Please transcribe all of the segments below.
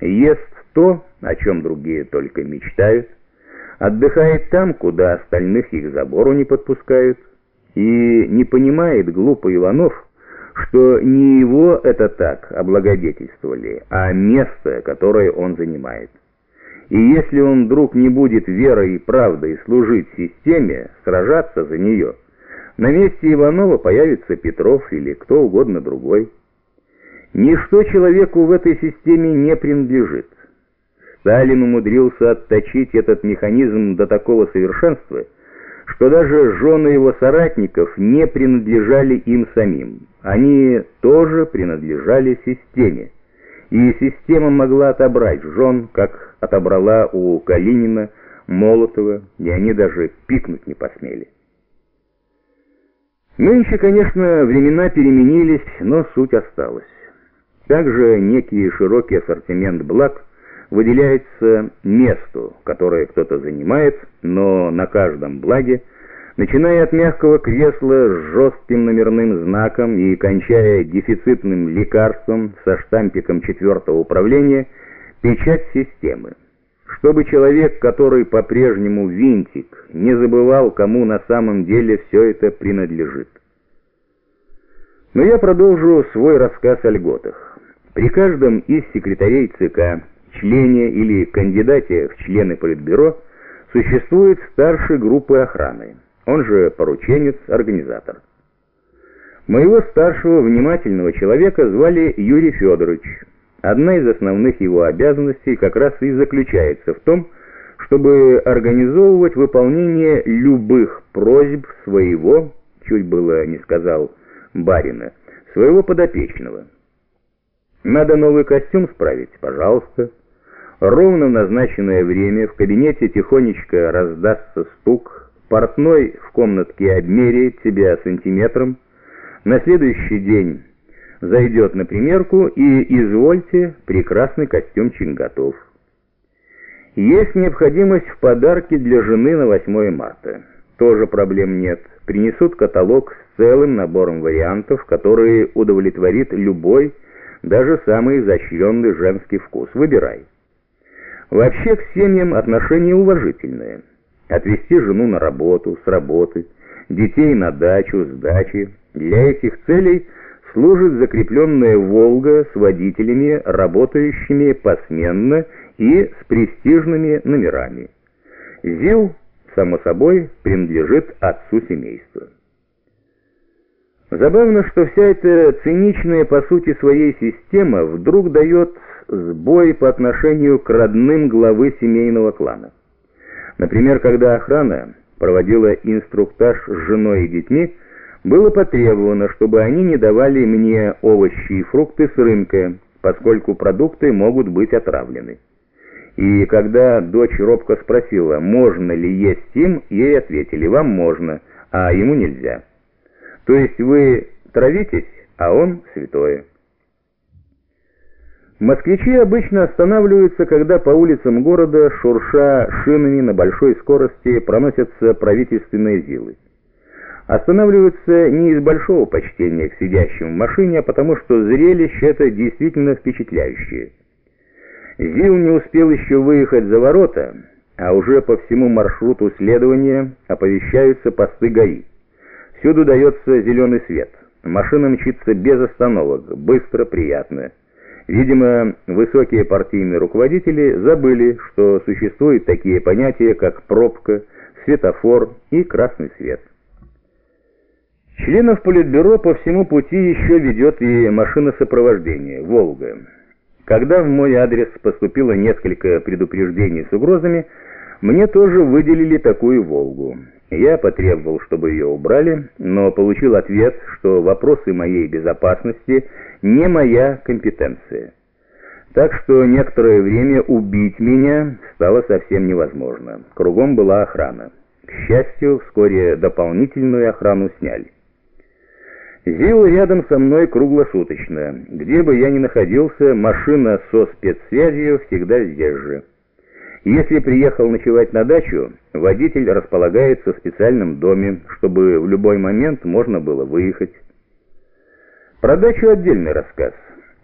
ест то, о чем другие только мечтают, отдыхает там, куда остальных их забору не подпускают, и не понимает глупый Иванов, что не его это так облагодетельствовали, а место, которое он занимает. И если он вдруг не будет верой и правдой служить системе, сражаться за нее, на месте Иванова появится Петров или кто угодно другой. Ничто человеку в этой системе не принадлежит. Сталин умудрился отточить этот механизм до такого совершенства, что даже жены его соратников не принадлежали им самим. Они тоже принадлежали системе. И система могла отобрать жен, как отобрала у Калинина, Молотова, и они даже пикнуть не посмели. Нынче, конечно, времена переменились, но суть осталась. Также некий широкий ассортимент благ выделяется месту, которое кто-то занимает, но на каждом благе, начиная от мягкого кресла с жестким номерным знаком и кончая дефицитным лекарством со штампиком четвертого управления, печать системы. Чтобы человек, который по-прежнему винтик, не забывал, кому на самом деле все это принадлежит. Но я продолжу свой рассказ о льготах. При каждом из секретарей ЦК, члене или кандидате в члены Политбюро существует старший группы охраны, он же порученец, организатор. Моего старшего внимательного человека звали Юрий Федорович. Одна из основных его обязанностей как раз и заключается в том, чтобы организовывать выполнение любых просьб своего, чуть было не сказал, барина, своего подопечного. Надо новый костюм справить, пожалуйста. Ровно в назначенное время в кабинете тихонечко раздастся стук, портной в комнатке обмеряет тебя сантиметром, на следующий день зайдет на примерку и, извольте, прекрасный костюмчик готов. Есть необходимость в подарке для жены на 8 марта. Тоже проблем нет. Принесут каталог с целым набором вариантов, которые удовлетворит любой, даже самый изощренный женский вкус. Выбирай. Вообще к семьям отношения уважительные. Отвезти жену на работу, с работы, детей на дачу, с дачи. Для этих целей служит закрепленная «Волга» с водителями, работающими посменно и с престижными номерами. ЗИЛ, само собой, принадлежит отцу семейства. Забавно, что вся эта циничная по сути своей система вдруг дает сбой по отношению к родным главы семейного клана. Например, когда охрана проводила инструктаж с женой и детьми, было потребовано, чтобы они не давали мне овощи и фрукты с рынка, поскольку продукты могут быть отравлены. И когда дочь робко спросила, можно ли есть им, ей ответили, вам можно, а ему нельзя. То есть вы травитесь, а он святое. Москвичи обычно останавливаются, когда по улицам города, шурша шинами на большой скорости, проносятся правительственные зилы. Останавливаются не из большого почтения к сидящим в машине, а потому что зрелище это действительно впечатляющее. Зил не успел еще выехать за ворота, а уже по всему маршруту следования оповещаются посты ГАИ. Всюду дается зеленый свет. Машина мчится без остановок, быстро, приятно. Видимо, высокие партийные руководители забыли, что существуют такие понятия, как пробка, светофор и красный свет. Членов Политбюро по всему пути еще ведет и машина сопровождения «Волга». Когда в мой адрес поступило несколько предупреждений с угрозами, мне тоже выделили такую «Волгу». Я потребовал, чтобы ее убрали, но получил ответ, что вопросы моей безопасности не моя компетенция. Так что некоторое время убить меня стало совсем невозможно. Кругом была охрана. К счастью, вскоре дополнительную охрану сняли. ЗИЛ рядом со мной круглосуточно. Где бы я ни находился, машина со спецсвязью всегда здесь же. Если приехал ночевать на дачу, водитель располагается в специальном доме, чтобы в любой момент можно было выехать. Про дачу отдельный рассказ.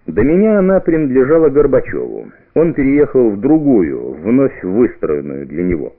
До меня она принадлежала Горбачеву. он переехал в другую, вновь выстроенную для него.